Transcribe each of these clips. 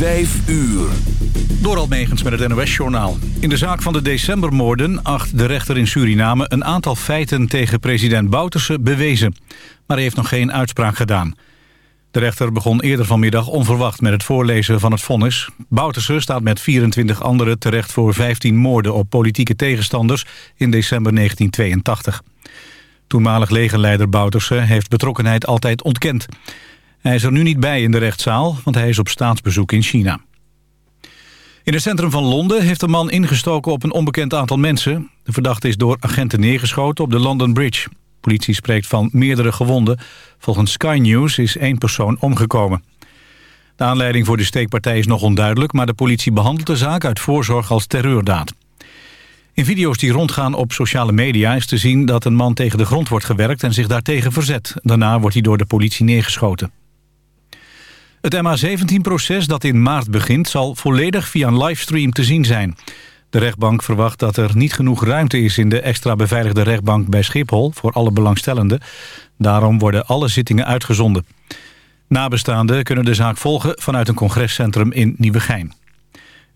Vijf uur. Door Almegens met het NOS-journaal. In de zaak van de decembermoorden acht de rechter in Suriname... een aantal feiten tegen president Bouterse bewezen. Maar hij heeft nog geen uitspraak gedaan. De rechter begon eerder vanmiddag onverwacht met het voorlezen van het vonnis. Bouterse staat met 24 anderen terecht voor 15 moorden... op politieke tegenstanders in december 1982. Toenmalig legerleider Bouterse heeft betrokkenheid altijd ontkend... Hij is er nu niet bij in de rechtszaal, want hij is op staatsbezoek in China. In het centrum van Londen heeft een man ingestoken op een onbekend aantal mensen. De verdachte is door agenten neergeschoten op de London Bridge. Politie spreekt van meerdere gewonden. Volgens Sky News is één persoon omgekomen. De aanleiding voor de steekpartij is nog onduidelijk... maar de politie behandelt de zaak uit voorzorg als terreurdaad. In video's die rondgaan op sociale media is te zien dat een man tegen de grond wordt gewerkt... en zich daartegen verzet. Daarna wordt hij door de politie neergeschoten. Het MH17-proces dat in maart begint... zal volledig via een livestream te zien zijn. De rechtbank verwacht dat er niet genoeg ruimte is... in de extra beveiligde rechtbank bij Schiphol... voor alle belangstellenden. Daarom worden alle zittingen uitgezonden. Nabestaanden kunnen de zaak volgen... vanuit een congrescentrum in Nieuwegein.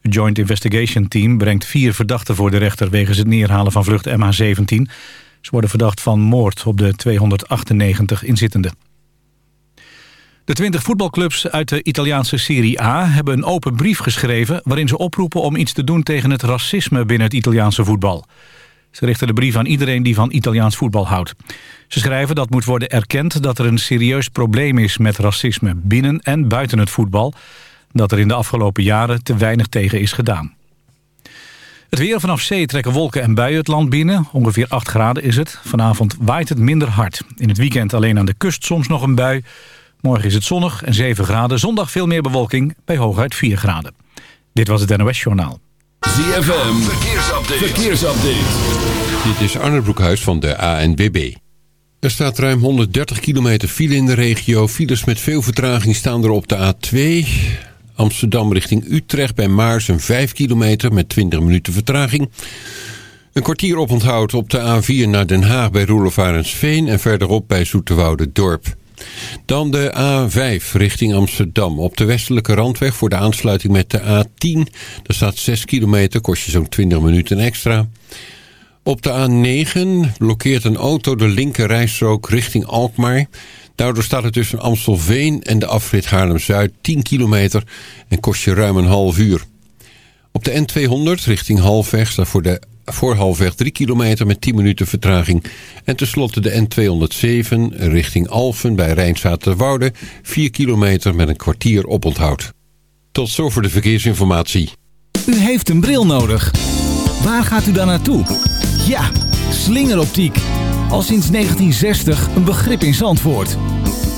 Het Joint Investigation Team brengt vier verdachten voor de rechter... wegens het neerhalen van vlucht MH17. Ze worden verdacht van moord op de 298 inzittenden. De 20 voetbalclubs uit de Italiaanse Serie A hebben een open brief geschreven... waarin ze oproepen om iets te doen tegen het racisme binnen het Italiaanse voetbal. Ze richten de brief aan iedereen die van Italiaans voetbal houdt. Ze schrijven dat moet worden erkend dat er een serieus probleem is met racisme... binnen en buiten het voetbal, dat er in de afgelopen jaren te weinig tegen is gedaan. Het weer vanaf zee trekken wolken en buien het land binnen. Ongeveer 8 graden is het. Vanavond waait het minder hard. In het weekend alleen aan de kust soms nog een bui... Morgen is het zonnig en 7 graden. Zondag veel meer bewolking bij hooguit 4 graden. Dit was het NOS Journaal. ZFM, verkeersupdate. verkeersupdate. Dit is Arne Broekhuis van de ANWB. Er staat ruim 130 kilometer file in de regio. Files met veel vertraging staan er op de A2... Amsterdam richting Utrecht bij Maarsen 5 kilometer met 20 minuten vertraging. Een kwartier oponthoud op de A4 naar Den Haag bij Roelofarensveen en verderop bij Zoeterwoude Dorp. Dan de A5 richting Amsterdam. Op de westelijke randweg voor de aansluiting met de A10. Daar staat 6 kilometer, kost je zo'n 20 minuten extra. Op de A9 blokkeert een auto de linker rijstrook richting Alkmaar. Daardoor staat het tussen Amstelveen en de afrit Haarlem-Zuid 10 kilometer en kost je ruim een half uur. Op de N200 richting Halfweg staat voor de voor halfweg 3 kilometer met 10 minuten vertraging. En tenslotte de N207 richting Alphen bij Rijnstaat-Woude 4 kilometer met een kwartier oponthoud. Tot zover de verkeersinformatie. U heeft een bril nodig. Waar gaat u dan naartoe? Ja, slingeroptiek. Al sinds 1960 een begrip in Zandvoort.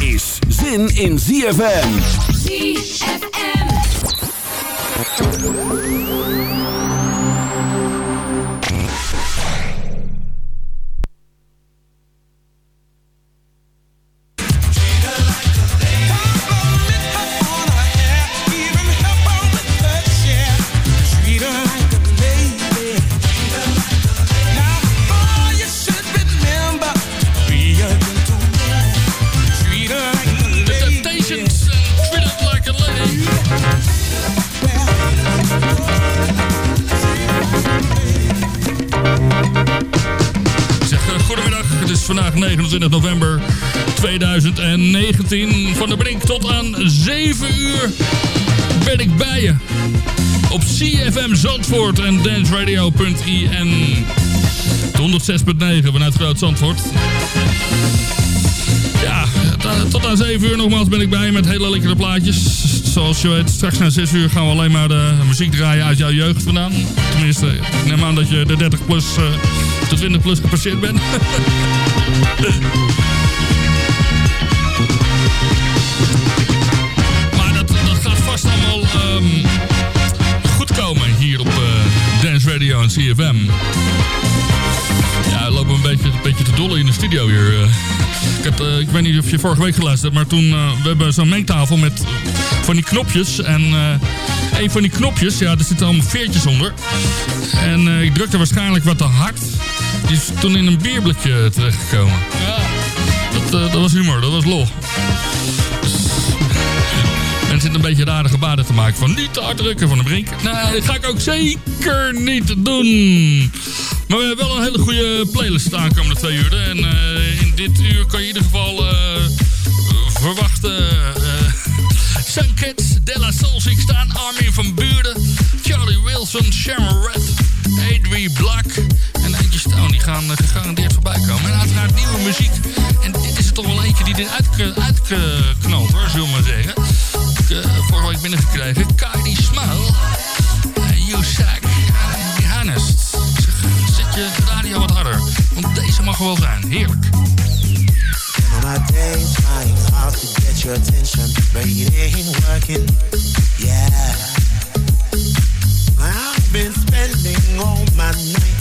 is zin in ZFM. ZFM. Vandaag 29 november 2019. Van de Brink tot aan 7 uur ben ik bij je. Op CFM Zandvoort en danceradio.in. 106.9 vanuit Groot Zandvoort. Ja, tot aan 7 uur nogmaals ben ik bij je met hele lekkere plaatjes. Zoals je weet, straks na 6 uur gaan we alleen maar de muziek draaien uit jouw jeugd vandaan. Tenminste, ik neem aan dat je de 30 plus, de 20 plus gepasseerd bent. maar dat, dat gaat vast allemaal um, goed komen hier op uh, Dance Radio en CFM. Ja, lopen een beetje, een beetje te dolle in de studio hier. Uh, ik, heb, uh, ik weet niet of je vorige week geluisterd hebt, maar toen uh, we hebben zo'n mengtafel met van die knopjes. En een van die knopjes, ja, er zitten allemaal veertjes onder. En ik drukte waarschijnlijk wat te hard. Die is toen in een bierblikje terechtgekomen. Ja. Dat, uh, dat was humor, dat was lol. En zit een beetje rare gebaden te maken van niet te hard drukken van de brink. Nee, dat ga ik ook zeker niet doen. Maar we hebben wel een hele goede playlist aankomende twee uur. En uh, in dit uur kan je in ieder geval uh, verwachten... Sunkids, Della Soul zie ik staan, Armin van Buren, Charlie Wilson, Sharon Red, Adrie Black en Eentje Stone. Die gaan uh, gegarandeerd voorbij komen. En uiteraard nieuwe muziek. En dit is er toch wel eentje die dit uitknalt hoor, zullen we maar zeggen. Ik, uh, vorige week binnengekregen. Kylie Smile. Uh, Yusak. Uh, Be honest. Zet je radio wat harder. Want deze mag wel zijn. Heerlijk. my days trying hard to get your attention, but it ain't working. Yeah. I've been spending all my nights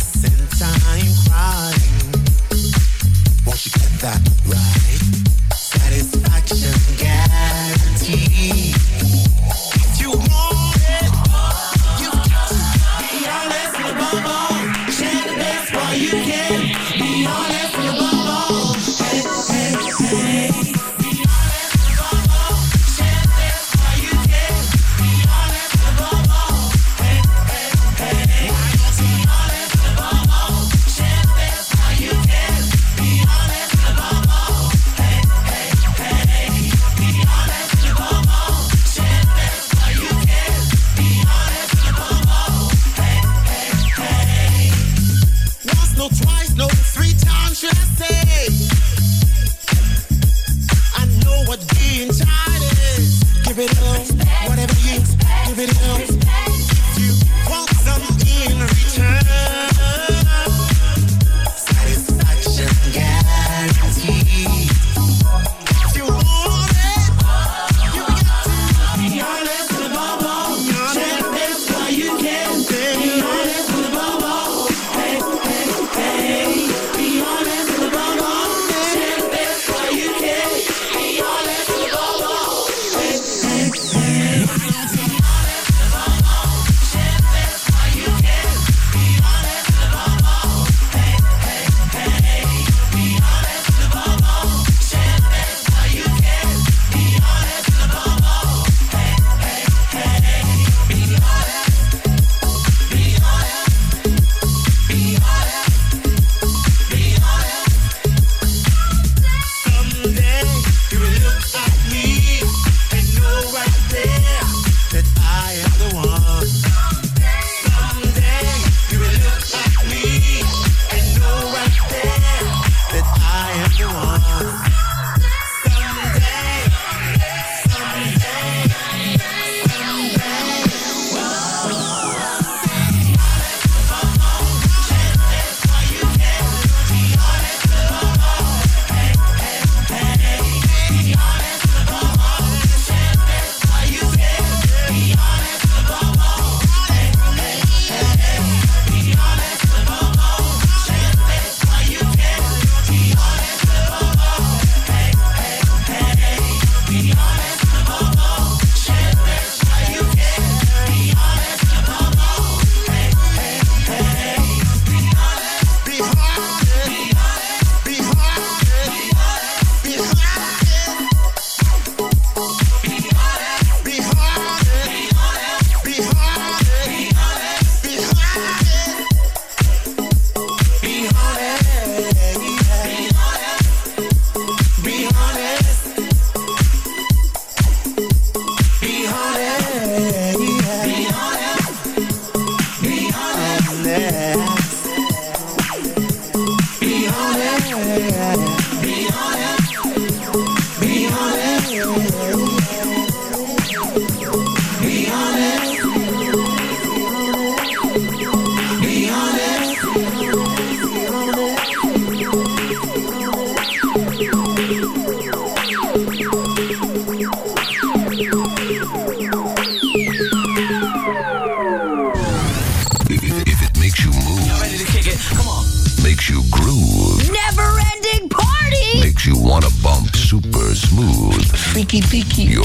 You. Piki.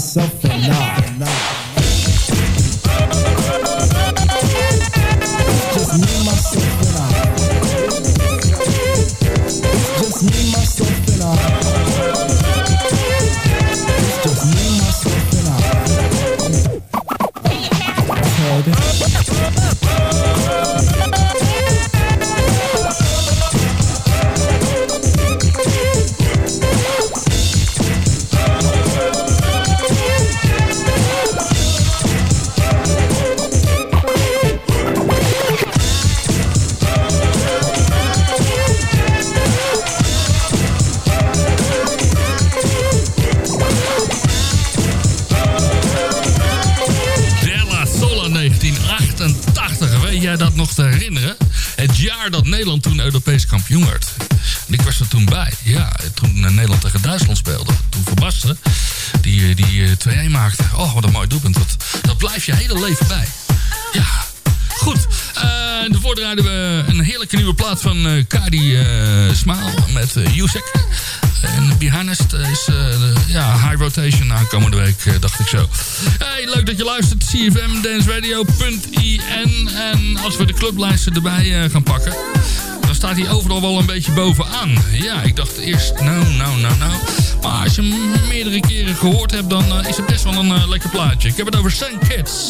passa fome. Nederland toen Europees kampioen werd. En ik was er toen bij. Ja, toen eh, Nederland tegen Duitsland speelde. Toen verbasterde die, eh, die eh, 2-1 maakte. Oh, wat een mooi doelpunt. Dat, dat blijf je hele leven bij. Ja, goed. Uh, daarvoor draaiden we een heerlijke nieuwe plaat van uh, Kadi Smaal met uh, Jusek. En de is ja, high rotation aankomende week, dacht ik zo. Hey, leuk dat je luistert. CFM, danceradio.in. En als we de clublijsten erbij gaan pakken staat hij overal wel een beetje bovenaan. Ja, ik dacht eerst, nou, nou, nou, nou. Maar als je hem meerdere keren gehoord hebt, dan eh, is het best wel een eh, lekker plaatje. Ik heb het over St. Kids.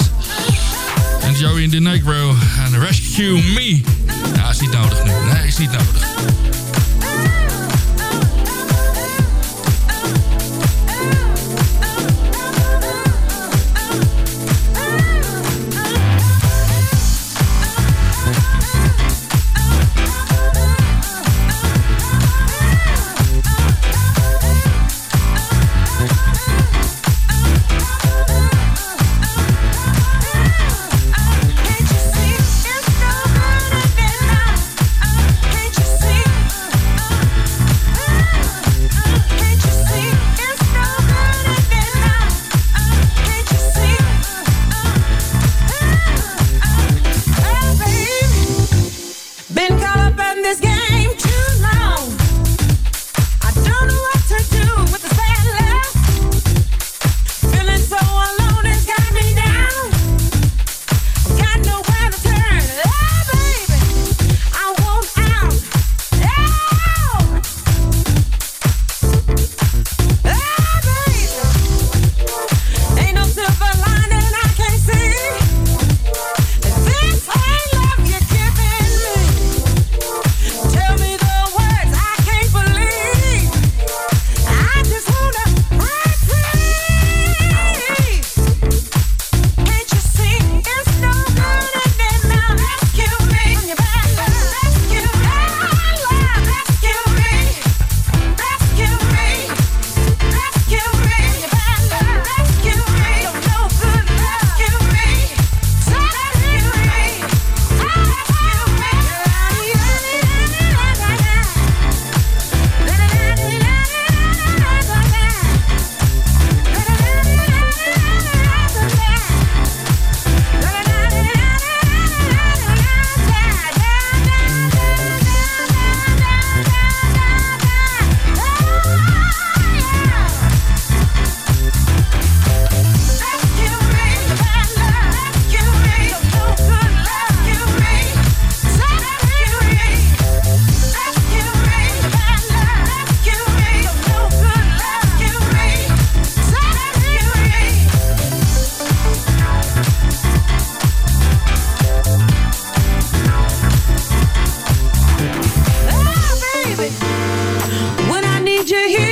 En Joey in de Negro. En Rescue Me. Ja, is niet nodig nu. Nee, is niet nodig. when I need you here.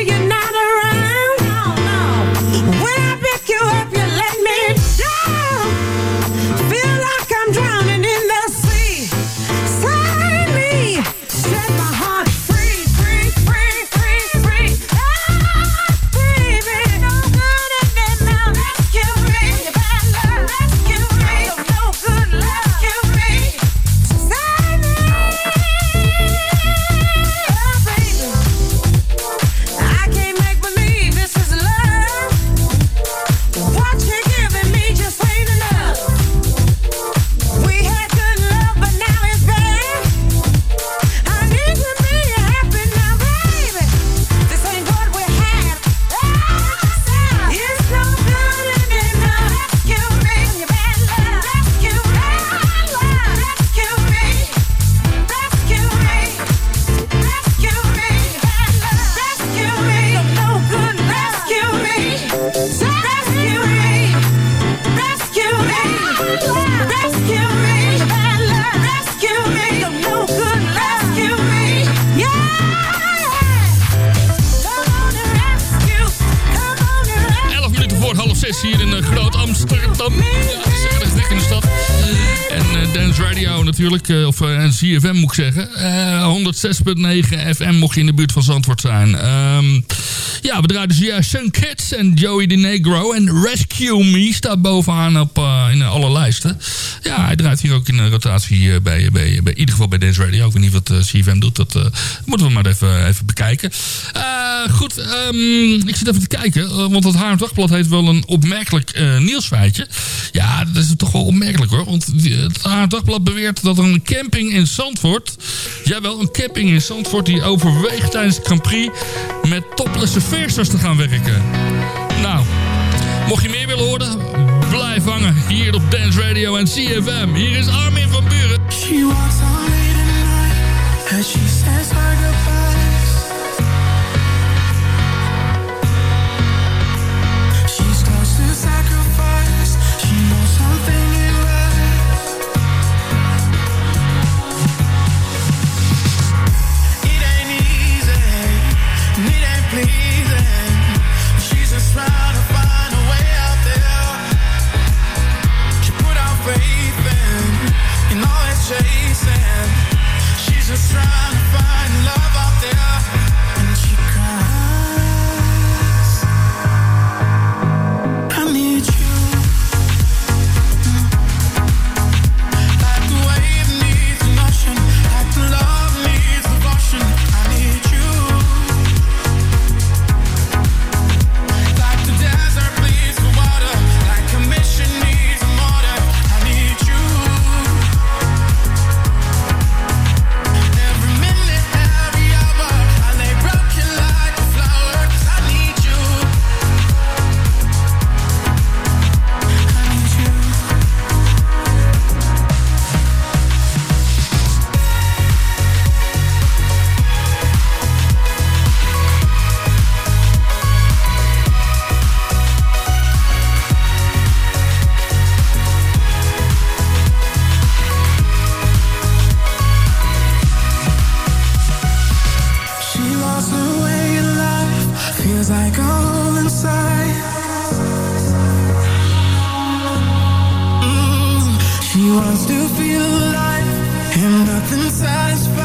CFM moet ik zeggen. Eh, 106.9 FM mocht je in de buurt van Zandvoort zijn. Um, ja, we draaien dus ja, Sun Kids en Joey De Negro. En Rescue Me staat bovenaan op, eh, in alle lijsten. Ja, hij draait hier ook in rotatie eh, bij, bij, bij, in ieder geval bij Dance Radio. Ik weet niet wat eh, uh, CFM doet. Dat moeten we maar even, even bekijken. goed, ehm, ik zit even te kijken. want het Haarlem Dagblad heeft wel een opmerkelijk nieuwsfeitje. Ja, dat is toch wel opmerkelijk hoor. Want het Haarlem Dagblad beweert dat er een camping in Zandvoort... Jawel, een camping in Zandvoort die overweegt tijdens het Grand Prix... met toplesse Veersters te gaan werken. Nou, mocht je meer willen horen, blijf hangen hier op Dance Radio en CFM. Hier is Armin van Buren. She and she says. life and nothing satisfies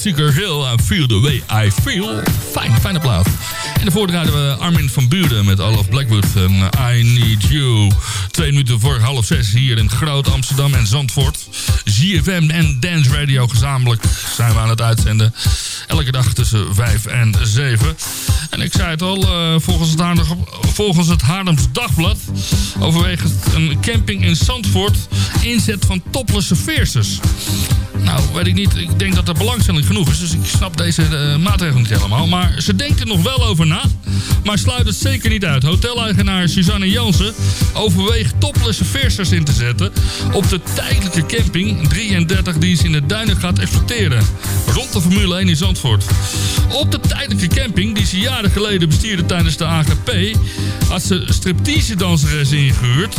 Seeker Hill. I feel the way I feel. Fijn, fijne plaat. En daarvoor draaiden we Armin van Buren met Olaf Blackwood en I Need You. Twee minuten voor half zes hier in Groot Amsterdam en Zandvoort. ZFM en Dance Radio gezamenlijk zijn we aan het uitzenden. Elke dag tussen vijf en zeven. En ik zei het al, uh, volgens, het Haarlems Dagblad... overweegt een camping in Zandvoort inzet van topless veersers. Nou, weet ik niet. Ik denk dat er belangstelling genoeg is. Dus ik snap deze uh, maatregel niet helemaal. Maar ze denkt er nog wel over na. Maar sluit het zeker niet uit. Hoteleigenaar Suzanne Jansen overweegt topless veersers in te zetten... op de tijdelijke camping 33 die ze in de duinen gaat exploiteren. Rond de Formule 1 in Zandvoort. Op de tijdelijke camping die ze jaren geleden bestierde tijdens de AGP... had ze striptease danseres ingehuurd...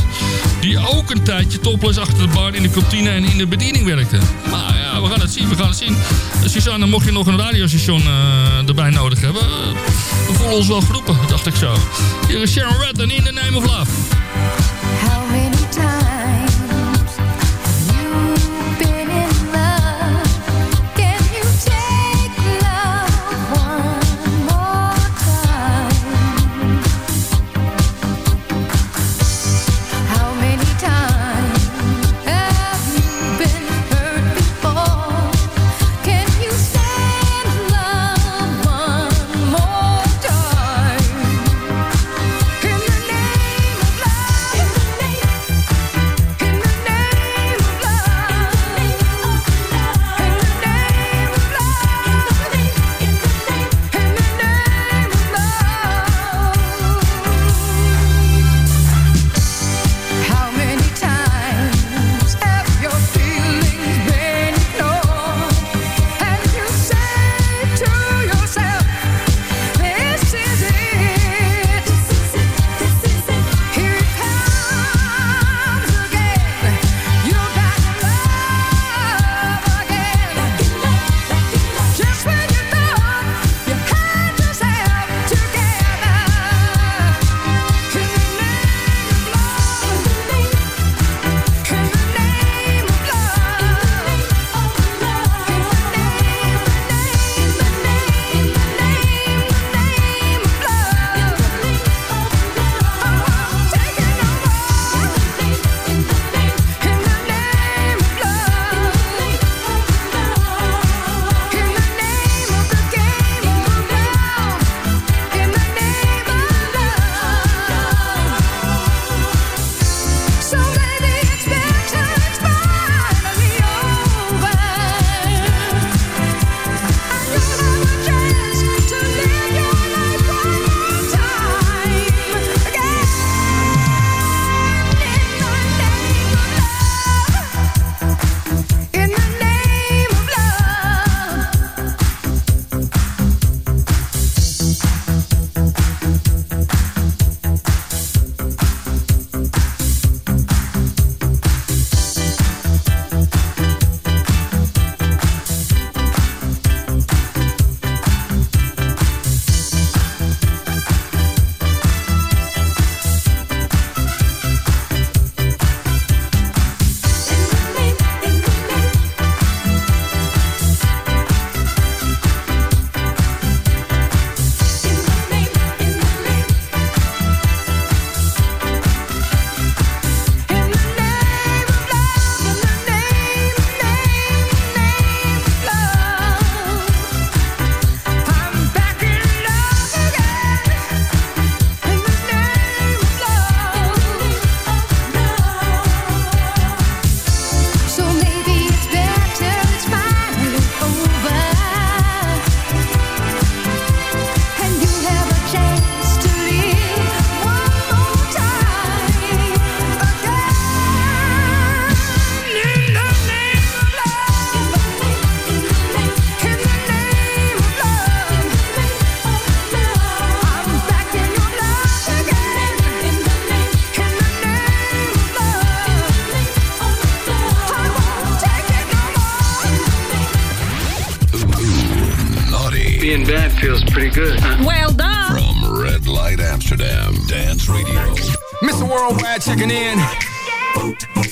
die ook een tijdje topless achter de bar in de kantine en in de bediening werkte. Maar ja, we gaan het zien, we gaan het zien. Suzanne, mocht je nog een radiostation uh, erbij nodig hebben... Uh, we voelen ons wel geroepen, dacht ik zo. Hier is Sharon Red en In the Name of Love.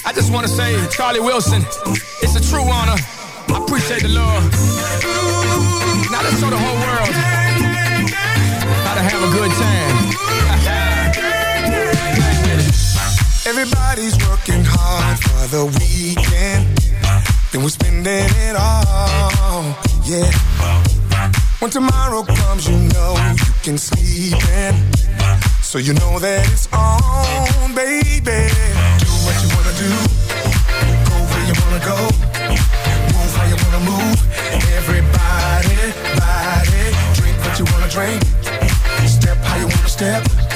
I just want to say, Charlie Wilson, it's a true honor I appreciate the love. Now let's show the whole world how to have a good time. Everybody's working hard for the weekend. Then we're spending it all, yeah. When tomorrow comes, you know you can sleep in. So you know that it's on, baby. Wanna go. Move how you wanna move. Everybody, body. Drink what you wanna drink. Step how you wanna step.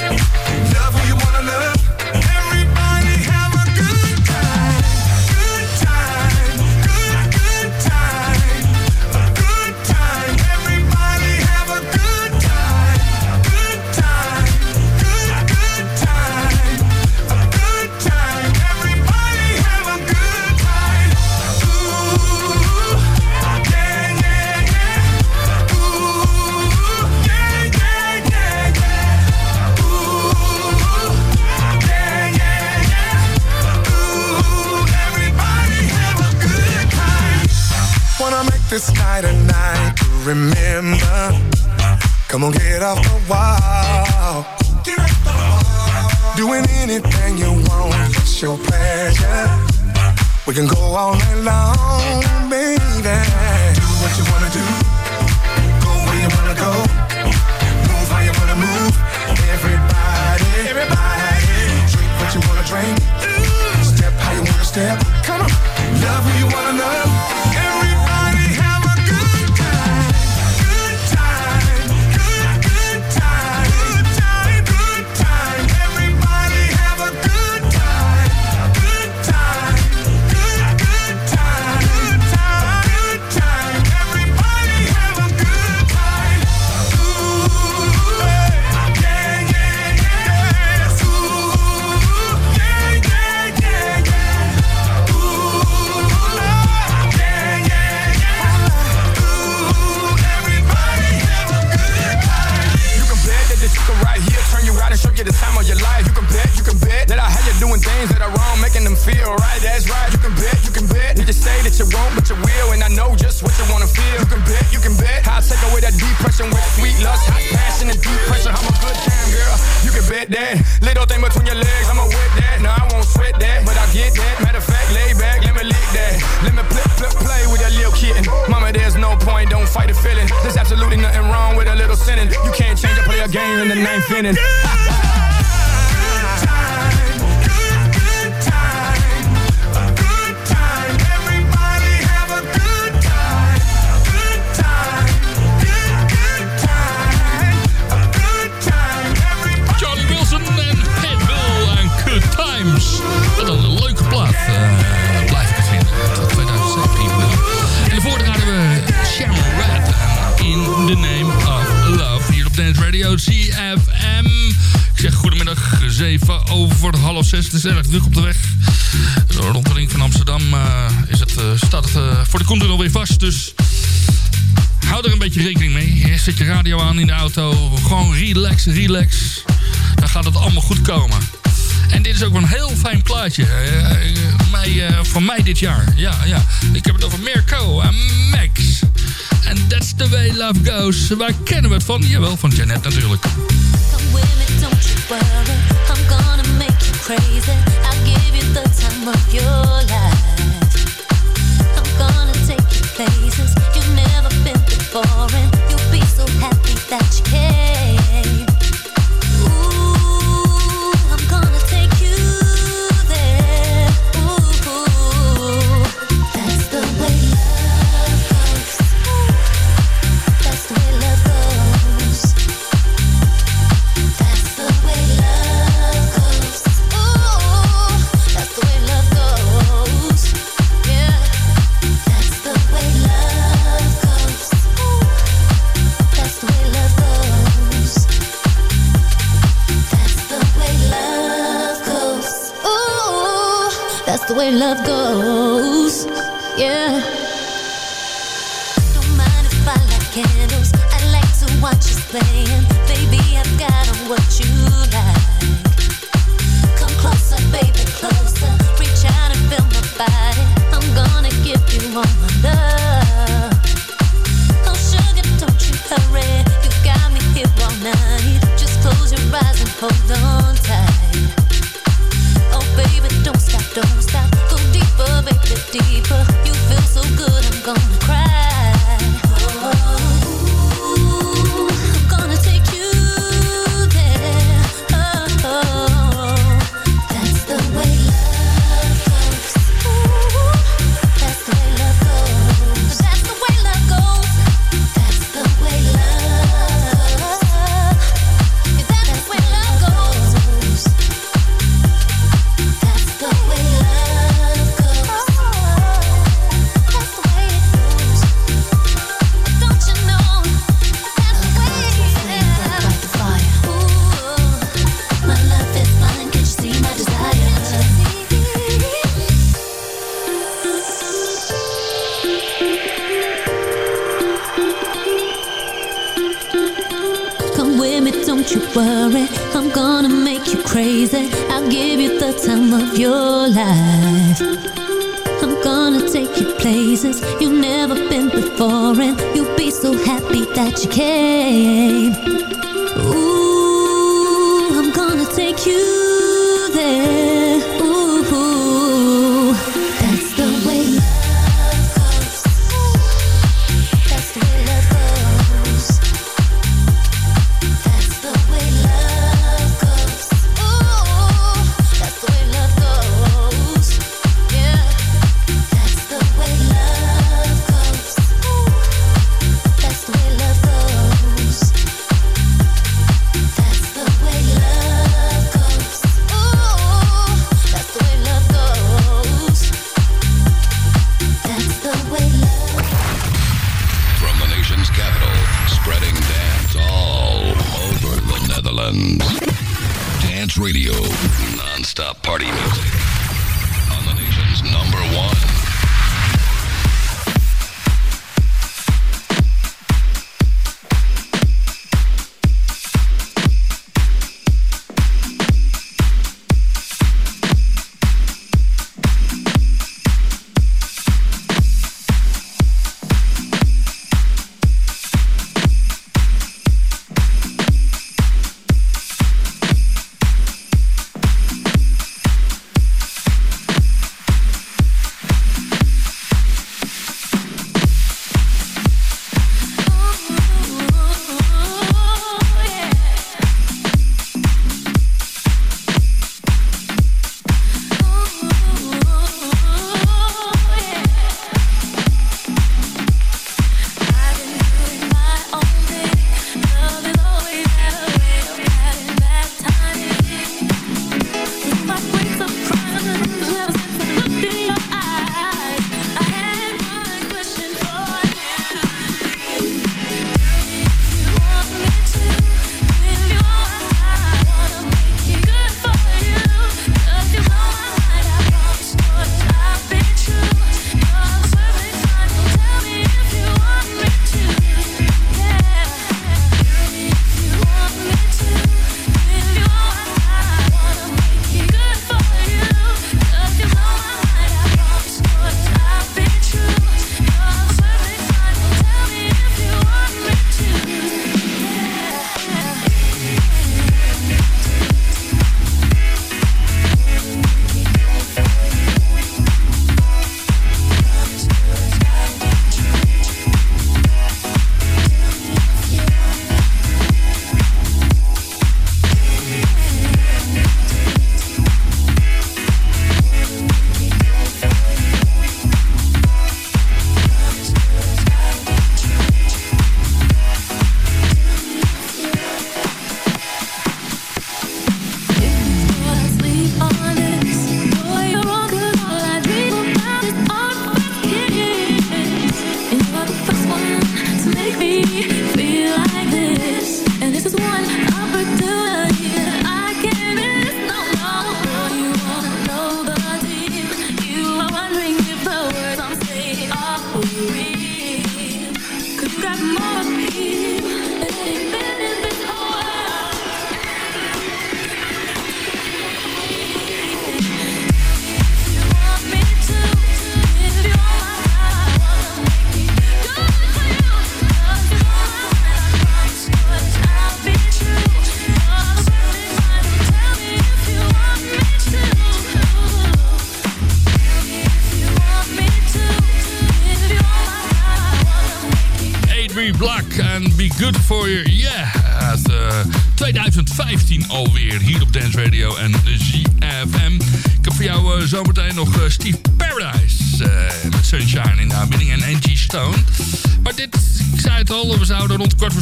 Remember. Come on, get off the wall. Get off the wall. Doing anything you want, it's your pleasure. We can go all night long, baby. Do what you wanna do. Go where you wanna go. Move how you wanna move. Everybody, everybody. Drink what you wanna drink. Step how you wanna step. Come on. Love who you wanna love. Mij, eh, van mij dit jaar. Ja, ja. Ik heb het over Mirko en Max. En that's the way love goes. Waar kennen we het van? Jawel, van Janet natuurlijk. I'm gonna make you crazy. I'll give you the time of your life. I'm gonna take places you've never been before, and you'll be so happy that you came. love goes. Yeah. Don't mind if I light candles. I like to watch you playing. Baby, I've got what you like. Come closer, baby, closer. Reach out and feel my body. I'm gonna give you all my love. Oh, sugar, don't you hurry. You got me here all night. Just close your eyes and hold on tight. Oh, baby, don't stop, don't stop deeper, baby, deeper. You feel so good, I'm gone.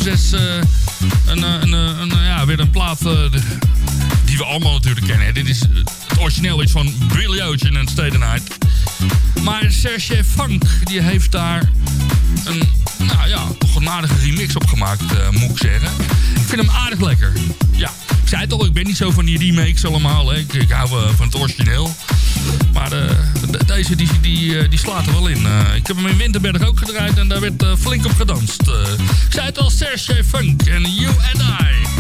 Zes eh, een, eh, een, eh, een, ja, weer een plaat... die we allemaal natuurlijk kennen. Dit is, het origineel is van Billy Ocean en Stay the Night. Maar Serge Funk, die heeft daar een, nou ja, aardige remix op gemaakt, moet ik zeggen. Ik vind hem aardig lekker. Ja, ik zei het al, ik ben niet zo van die remakes allemaal. Hè. Ik, ik hou van het origineel. Maar eh, de- deze, die, die, eh, die slaat er wel in. Eh, ik heb hem in Winterberg ook gedraaid en daar werd flink op gedanst. Ik zei het al, Serge Funk en You and I.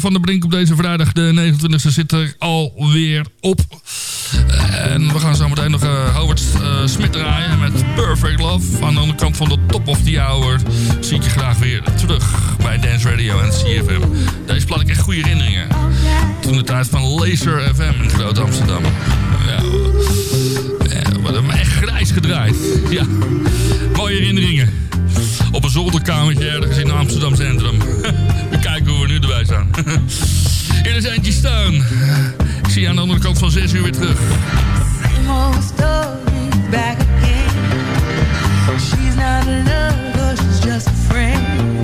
Van de Brink op deze vrijdag de 29e zit er alweer op. En we gaan zo meteen nog uh, Howard eh, Smith draaien met Perfect Love. Aan de andere kant van de top of the hour zie ik je graag weer terug bij Dance Radio en CFM. Deze plaat ik echt goede herinneringen. Toen de tijd van Laser FM in Groot Amsterdam. Ja, we hebben echt grijs gedraaid. Ja, mooie herinneringen. Op een zolderkamertje ergens in Amsterdam Centrum. uur erbij staan. Hier is eindje staan. Ik zie je aan de andere kant van 6 uur weer terug. Back again. She's not a lover, she's just a friend.